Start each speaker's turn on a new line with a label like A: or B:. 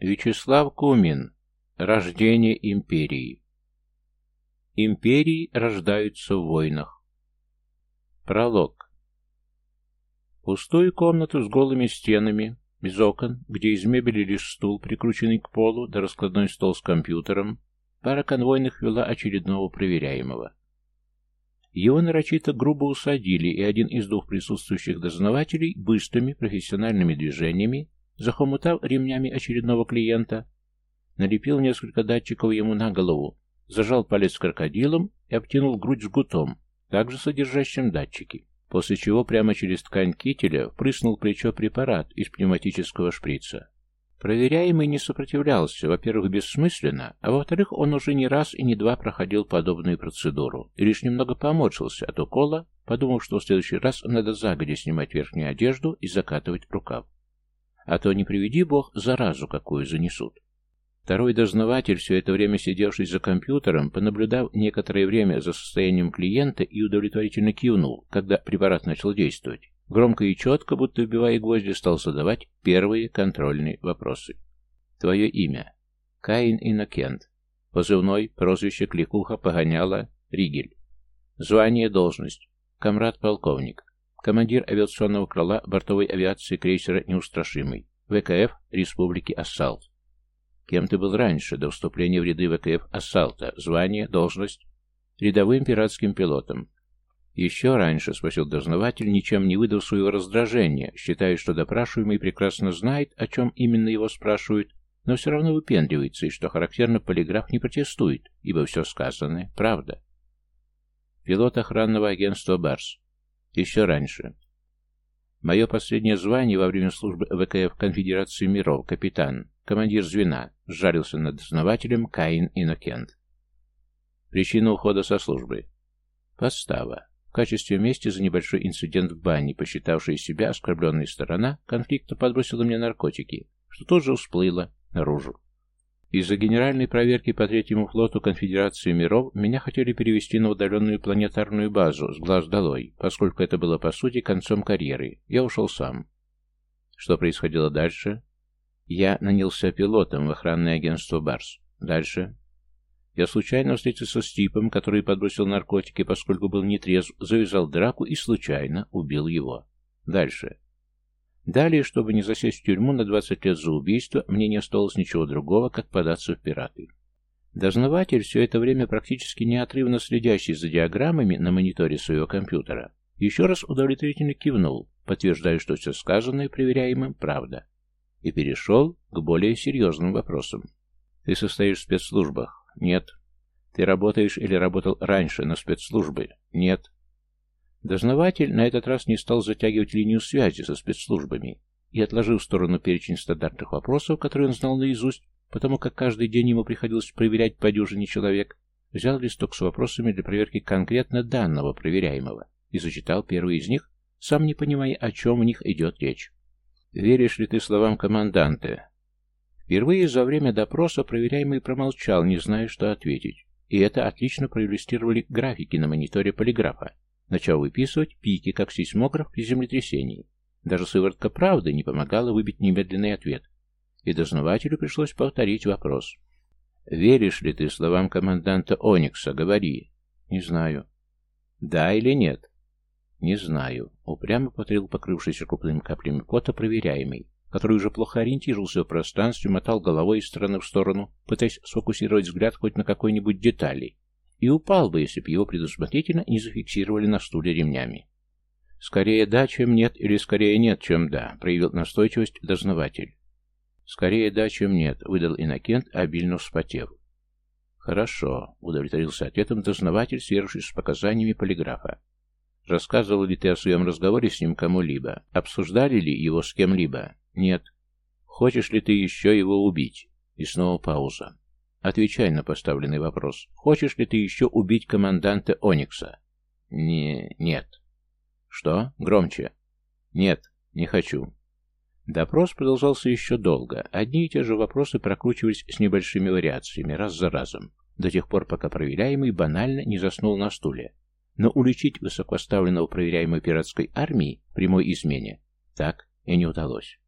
A: Вячеслав Кумин. Рождение империи. Империи рождаются в войнах. Пролог. Пустую комнату с голыми стенами, без окон, где из мебели лишь стул, прикрученный к полу, да раскладной стол с компьютером, пара конвойных вела очередного проверяемого. Его нарочито грубо усадили, и один из двух присутствующих дознавателей быстрыми профессиональными движениями, захомутав ремнями очередного клиента, налепил несколько датчиков ему на голову, зажал палец крокодилом и обтянул грудь жгутом, также содержащим датчики, после чего прямо через ткань кителя впрыснул плечо препарат из пневматического шприца. Проверяемый не сопротивлялся, во-первых, бессмысленно, а во-вторых, он уже не раз и не два проходил подобную процедуру и лишь немного поморщился от укола, подумав, что в следующий раз надо загодя снимать верхнюю одежду и закатывать рукав. А то, не приведи бог, заразу какую занесут. Второй дознаватель, все это время сидевший за компьютером, понаблюдав некоторое время за состоянием клиента и удовлетворительно кивнул, когда препарат начал действовать, громко и четко, будто вбивая гвозди, стал задавать первые контрольные вопросы. Твое имя? Каин Иннокент. Позывной, прозвище, кликуха, погоняла, Ригель. Звание, должность. Комрад-полковник. Командир авиационного крыла бортовой авиации крейсера «Неустрашимый». ВКФ Республики Ассалт. Кем ты был раньше, до вступления в ряды ВКФ «Ассалта»? Звание, должность? Рядовым пиратским пилотом. Еще раньше, спросил дознаватель, ничем не выдав своего раздражения, считая, что допрашиваемый прекрасно знает, о чем именно его спрашивают, но все равно выпендривается, и, что характерно, полиграф не протестует, ибо все сказанное — правда. Пилот охранного агентства «Барс». Еще раньше. Мое последнее звание во время службы ВКФ Конфедерации миров, капитан. Командир звена. Сжарился над дознавателем Каин Иннокент. Причина ухода со службы. Подстава. В качестве мести за небольшой инцидент в бане, посчитавшая себя оскорбленной сторона, конфликта подбросила мне наркотики, что тут же всплыло наружу. Из-за генеральной проверки по третьему флоту Конфедерации миров меня хотели перевести на удаленную планетарную базу с глаз долой, поскольку это было по сути концом карьеры. Я ушел сам. Что происходило дальше? Я нанялся пилотом в охранное агентство «Барс». Дальше. Я случайно встретился с типом, который подбросил наркотики, поскольку был нетрезв, завязал драку и случайно убил его. Дальше. Далее, чтобы не засесть в тюрьму на 20 лет за убийство, мне не осталось ничего другого, как податься в пираты. Дознаватель, все это время практически неотрывно следящий за диаграммами на мониторе своего компьютера, еще раз удовлетворительно кивнул, подтверждая, что все сказанное проверяемым правда и перешел к более серьезным вопросам. Ты состоишь в спецслужбах? Нет. Ты работаешь или работал раньше на спецслужбы? Нет. Дознаватель на этот раз не стал затягивать линию связи со спецслужбами и, отложив в сторону перечень стандартных вопросов, которые он знал наизусть, потому как каждый день ему приходилось проверять по дюжине человек, взял листок с вопросами для проверки конкретно данного проверяемого и зачитал первый из них, сам не понимая, о чем в них идет речь. «Веришь ли ты словам команданта?» Впервые за время допроса проверяемый промолчал, не зная, что ответить. И это отлично проиллюстрировали графики на мониторе полиграфа, начав выписывать пики, как сейсмограф при землетрясении. Даже сыворотка правды не помогала выбить немедленный ответ. И дознавателю пришлось повторить вопрос. «Веришь ли ты словам команданта Оникса? Говори». «Не знаю». «Да или нет?» «Не знаю», — упрямо повторил покрывшийся крупными каплями пота проверяемый, который уже плохо ориентировался в пространстве, мотал головой из стороны в сторону, пытаясь сфокусировать взгляд хоть на какой-нибудь детали, и упал бы, если бы его предусмотрительно не зафиксировали на стуле ремнями. «Скорее да, чем нет, или скорее нет, чем да», — проявил настойчивость дознаватель. «Скорее да, чем нет», — выдал Иннокент, обильно вспотев. «Хорошо», — удовлетворился ответом дознаватель, сверившись с показаниями полиграфа. Рассказывал ли ты о своем разговоре с ним кому-либо? Обсуждали ли его с кем-либо? Нет. Хочешь ли ты еще его убить? И снова пауза. Отвечай на поставленный вопрос. Хочешь ли ты еще убить команданта Оникса? Не... нет. Что? Громче. Нет, не хочу. Допрос продолжался еще долго. Одни и те же вопросы прокручивались с небольшими вариациями, раз за разом, до тех пор, пока проверяемый банально не заснул на стуле. Но уличить высокоставленного проверяемой пиратской армии прямой измене так и не удалось.